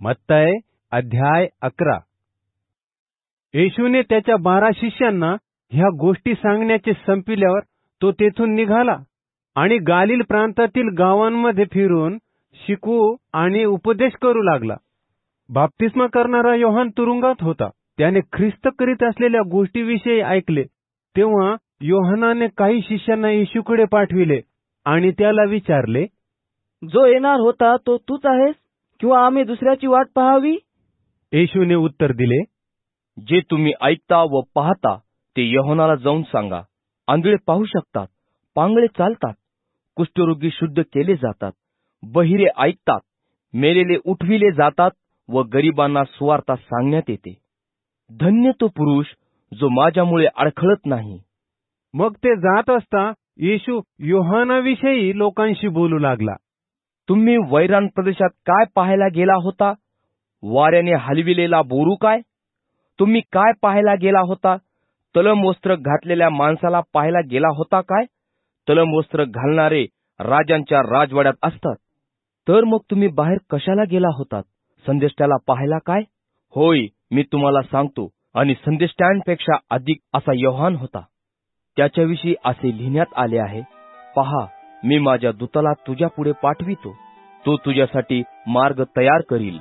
मत्तय अध्याय अकरा. येशूने त्याच्या बारा शिष्यांना ह्या गोष्टी सांगण्याचे संपिल्यावर तो तेथून निघाला आणि गालिल प्रांतातील गावांमध्ये फिरून शिकवू आणि उपदेश करू लागला. बाप्तिस्मा करणारा योहान तुरुंगात होता. त्याने ख्रिस्त करीत असलेल्या गोष्टीविषयी ऐकले. तेव्हा योहानाने काही शिष्यांना येशूकडे पाठविले आणि त्याला विचारले जो येणार होता तो तूच आहेस? किंवा आम्ही दुसऱ्याची वाट पाहावी? येशूने उत्तर दिले जे तुम्ही ऐकता व पाहता ते यहोनाला जाऊन सांगा. आंधळे पाहू शकतात पांगळे चालतात कुष्ठरोगी शुद्ध केले जातात बहिरे ऐकतात मेलेले उठविले जातात व गरिबांना सुवार्ता सांगण्यात येते. धन्य तो पुरुष जो माझ्यामुळे अडखळत नाही. मग ते जात असता येशू योहानाविषयी लोकांशी बोलू लागला. तुम्ही वैरान प्रदेशात काय पाहायला गेला होता? वाऱ्याने हलविलेला बोरू काय? तुम्ही काय पाहायला गेला होता? तलम वस्त्र घातलेल्या माणसाला पाहायला गेला होता काय? तलम वस्त्र घालणारे राजांच्या राजवाड्यात असतात. तर मग तुम्ही बाहेर कशाला गेला होतात? संदेष्ट्याला पाहायला काय? होय मी तुम्हाला सांगतो आणि संदेष्ट्यांपेक्षा अधिक असा योहान होता. त्याच्याविषयी असे लिहिण्यात आले आहे. पहा मी माझ्या दूताला तुझ्या पुढे पाठवितो. तो तुझ्यासाठी मार्ग तयार करील.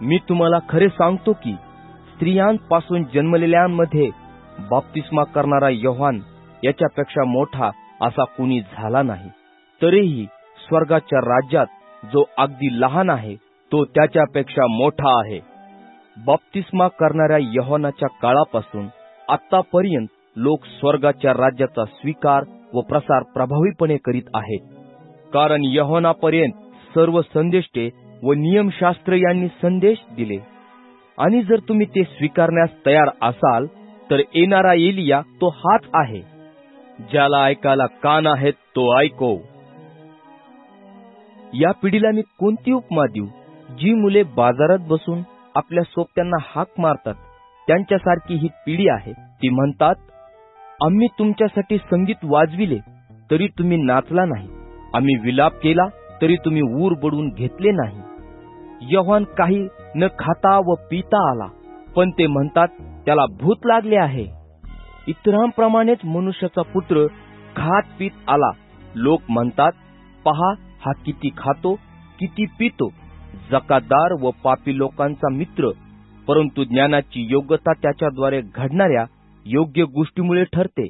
मी तुम्हाला खरे सांगतो की स्त्रियांपासून जन्मलेल्यांमध्ये बाप्तिस्मा करणारा योहान याच्यापेक्षा मोठा असा कुणी झाला नाही. तरीही स्वर्गाच्या राज्यात जो अगदी लहान आहे तो त्याच्यापेक्षा मोठा आहे. बाप्तिस्मा करणाऱ्या यहोनाच्या काळापासून आतापर्यंत लोक स्वर्गाच्या राज्याचा स्वीकार व प्रसार प्रभावीपणे करीत आहेत कारण यहोनापर्यंत सर्व संदेष्टे व नियमशास्त्र यांनी संदेश दिले. आणि जर तुम्ही ते स्वीकारण्यास तयार असाल तर येणारा एलिया तो हाच आहे. ज्याला ऐकायला कान आहेत तो ऐको. या पिढीला मी कोणती उपमा देऊ? जी मुले बाजारात बसून आपल्या सोबत्यांना हाक मारतात. त्यांच्यासारखी ही पिढी आहे. ती म्हणतात आम्ही तुमच्यासाठी संगीत वाजविले तरी तुम्ही नाचला नाही. आम्ही विलाप केला तरी तुम्ही ऊर बडून घेतले नाही. यव्हान काही न खाता व पिता आला पण ते म्हणतात त्याला भूत लागले आहे. इतरांप्रमाणेच मनुष्याचा पुत्र खात पीत आला. लोक म्हणतात पहा हा किती खातो किती पितो. जकादार व पापी लोकांचा मित्र परंतु ज्ञानाची योग्यता त्याच्याद्वारे घडणाऱ्या योग्य गोष्टीमुळे ठरते.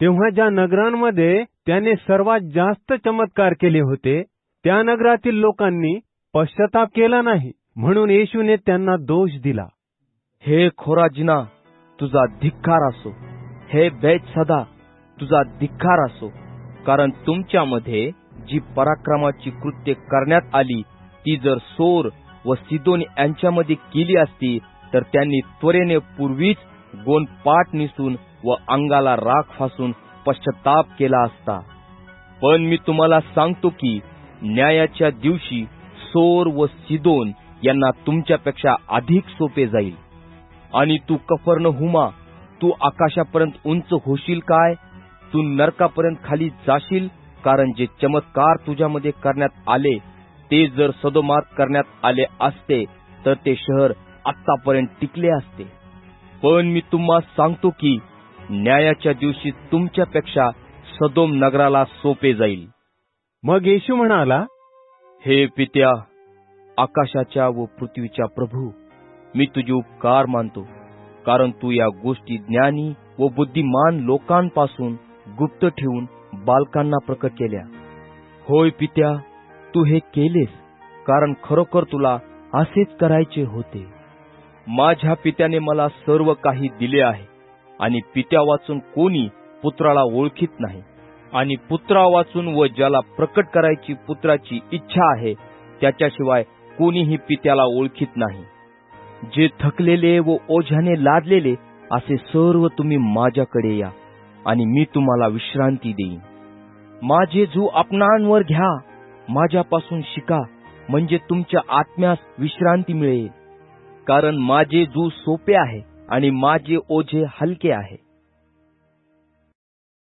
तेव्हा ज्या नगरांमध्ये त्याने सर्वात जास्त चमत्कार केले होते त्या नगरातील लोकांनी पश्चाताप केला नाही म्हणून येशूने त्यांना दोष दिला. हे खोराजिना तुझा धिक्कार असो. हे बैत सदा तुझा धिक्कार असो. कारण तुमच्यामध्ये जी पराक्रमाची कृत्य करण्यात आली ती जर सोर व सिदोन यांच्यामध्ये केली असती तर त्यांनी त्वरेने पूर्वीच गोन पाठ निसून व अंगाला राख फासून पश्चाताप केला असता. पण मी तुम्हाला सांगतो की न्यायाच्या दिवशी सोर व सिदोन यांना तुमच्यापेक्षा अधिक सोपे जाईल. आणि तू कफर्ण हुमा तू आकाशापर्यंत उंच होशील काय? तू नरकापर्यंत खाली जाशील? कारण जे चमत्कार तुझ्यामध्ये करण्यात आले ते जर सदोमात करण्यात आले असते तर ते शहर आतापर्यंत टिकले असते. पण मी तुम्हा सांगतो की न्यायाच्या दिवशी तुमच्यापेक्षा सदोम नगराला सोपे जाईल. मग येशू म्हणाला हे पित्या आकाशाच्या व पृथ्वीच्या प्रभू मी तुझे उपकार मानतो कारण तू या गोष्टी ज्ञानी व बुद्धिमान लोकांपासून गुप्त ठेवून बालकांना प्रकट केल्या. होय पित्या तू हे केलेस कारण खरोखर तुला असेच करायचे होते. माझ्या पित्याने मला सर्व काही दिले आहे आणि पित्या वाचून कोणी पुत्राला ओळखीत नाही. आणि पुत्रा वाचून व ज्याला प्रकट करायची पुत्राची इच्छा आहे त्याच्याशिवाय कोणीही पित्याला ओळखीत नाही. जे थकलेले व ओझ्याने लादलेले असे सर्व तुम्ही माझ्याकडे या आणि मी तुम्हाला विश्रांती देईन. माझे जू आपणांवर घ्या माझ्यापासून शिका म्हणजे तुमच्या आत्म्यास विश्रांती मिळेल. कारण माझे जू सोपे आहे आणि माझे ओझे हलके आहे.